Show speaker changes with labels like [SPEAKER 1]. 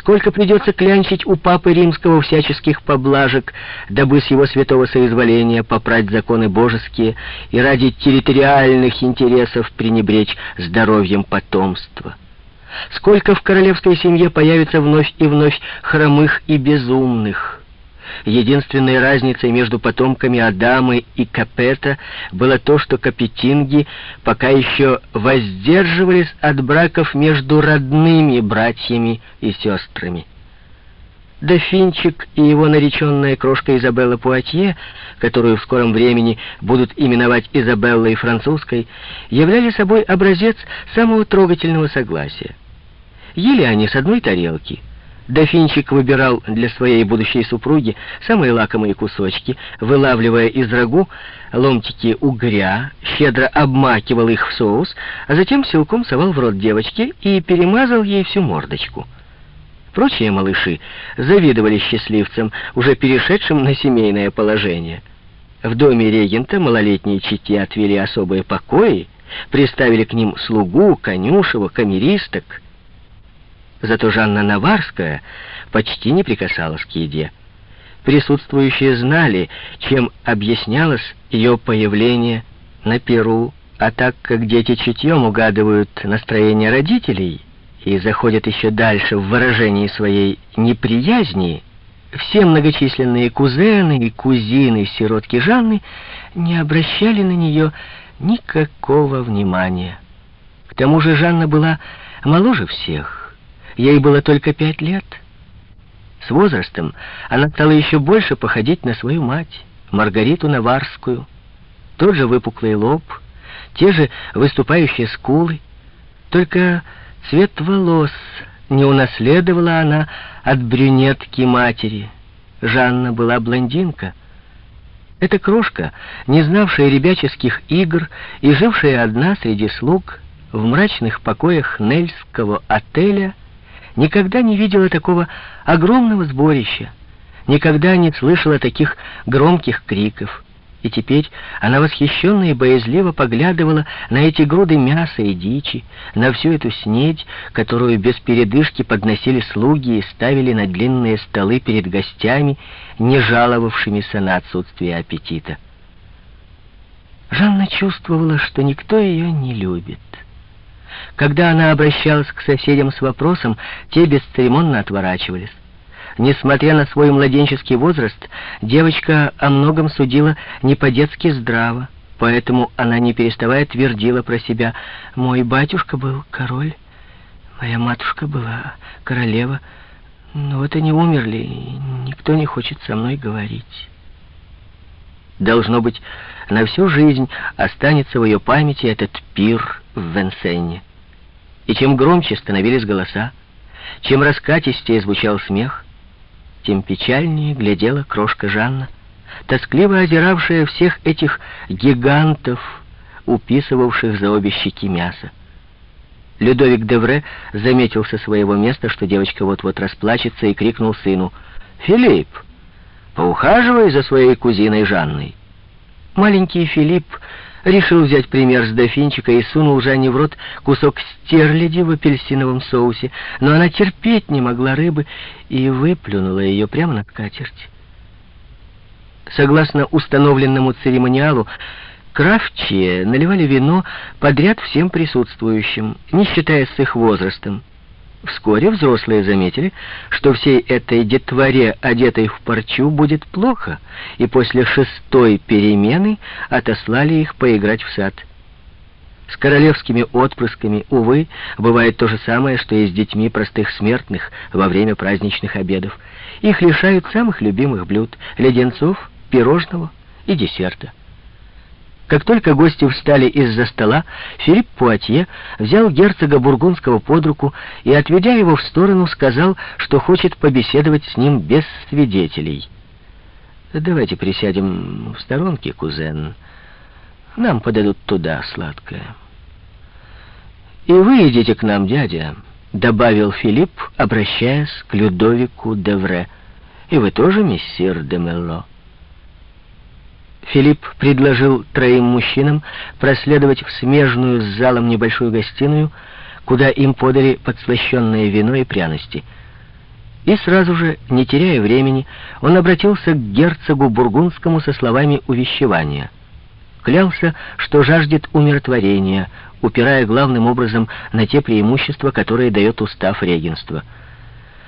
[SPEAKER 1] Сколько придется клянчить у Папы Римского всяческих поблажек, дабы с его святого соизволения попрать законы божеские и ради территориальных интересов пренебречь здоровьем потомства. Сколько в королевской семье появится вновь и вновь хромых и безумных. Единственной разницей между потомками Адамы и Капета было то, что капетинги пока еще воздерживались от браков между родными братьями и сестрами. Дофинчик и его нареченная крошка Изабелла Пуатье, которую в скором времени будут именовать Изабеллой французской, являли собой образец самого трогательного согласия. Ели они с одной тарелки — Дофинчик выбирал для своей будущей супруги самые лакомые кусочки, вылавливая из рагу ломтики угря, щедро обмакивал их в соус, а затем силком совал в рот девочке и перемазал ей всю мордочку. Прочие малыши завидовали счастливцам, уже перешедшим на семейное положение. В доме регента малолетние чити отвели особые покои, приставили к ним слугу, конюшева, камеристок — Зато Жанна Наварская почти не прикасалась к еде. Присутствующие знали, чем объяснялось ее появление на Перу, а так как дети чутьем угадывают настроение родителей и заходят еще дальше в выражении своей неприязни, все многочисленные кузены и кузины сиротки Жанны не обращали на нее никакого внимания. К тому же Жанна была моложе всех, Ей было только пять лет. С возрастом она стала еще больше походить на свою мать, Маргариту Наварскую. Тот же выпуклый лоб, те же выступающие скулы. Только цвет волос не унаследовала она от брюнетки матери. Жанна была блондинка. Эта крошка, не знавшая ребяческих игр и жившая одна среди слуг в мрачных покоях Нельского отеля, никогда не видела такого огромного сборища, никогда не слышала таких громких криков. И теперь она восхищенно и боязливо поглядывала на эти груды мяса и дичи, на всю эту снедь, которую без передышки подносили слуги и ставили на длинные столы перед гостями, не жаловавшимися на отсутствие аппетита. Жанна чувствовала, что никто ее не любит. Когда она обращалась к соседям с вопросом, те бесцеремонно отворачивались. Несмотря на свой младенческий возраст, девочка о многом судила не по-детски здраво, поэтому она не переставая твердила про себя «Мой батюшка был король, моя матушка была королева, но вот они умерли, и никто не хочет со мной говорить». Должно быть, на всю жизнь останется в ее памяти этот пир в Венсене. И чем громче становились голоса, чем раскатистее звучал смех, тем печальнее глядела крошка Жанна, тоскливо озиравшая всех этих гигантов, уписывавших за обе щеки мясо. Людовик Девре заметил со своего места, что девочка вот-вот расплачется, и крикнул сыну, «Филипп, поухаживай за своей кузиной Жанной». Маленький Филипп решил взять пример с дофинчика и сунул Жанне в рот кусок стерляди в апельсиновом соусе, но она терпеть не могла рыбы и выплюнула ее прямо на скатерть. Согласно установленному церемониалу, крафчие наливали вино подряд всем присутствующим, не считая с их возрастом. Вскоре взрослые заметили, что всей этой детворе, одетой в парчу, будет плохо, и после шестой перемены отослали их поиграть в сад. С королевскими отпрысками, увы, бывает то же самое, что и с детьми простых смертных во время праздничных обедов. Их лишают самых любимых блюд — леденцов, пирожного и десерта. Как только гости встали из-за стола, Филипп Пуатье взял герцога Бургундского под руку и, отведя его в сторону, сказал, что хочет побеседовать с ним без свидетелей. «Давайте присядем в сторонке, кузен. Нам подадут туда сладкое». «И вы идите к нам, дядя», — добавил Филипп, обращаясь к Людовику Девре. «И вы тоже, мессир де Мелло?» Филипп предложил троим мужчинам проследовать в смежную с залом небольшую гостиную, куда им подали подслащенное вино и пряности. И сразу же, не теряя времени, он обратился к герцогу Бургундскому со словами увещевания. Клялся, что жаждет умиротворения, упирая главным образом на те преимущества, которые дает устав регенства —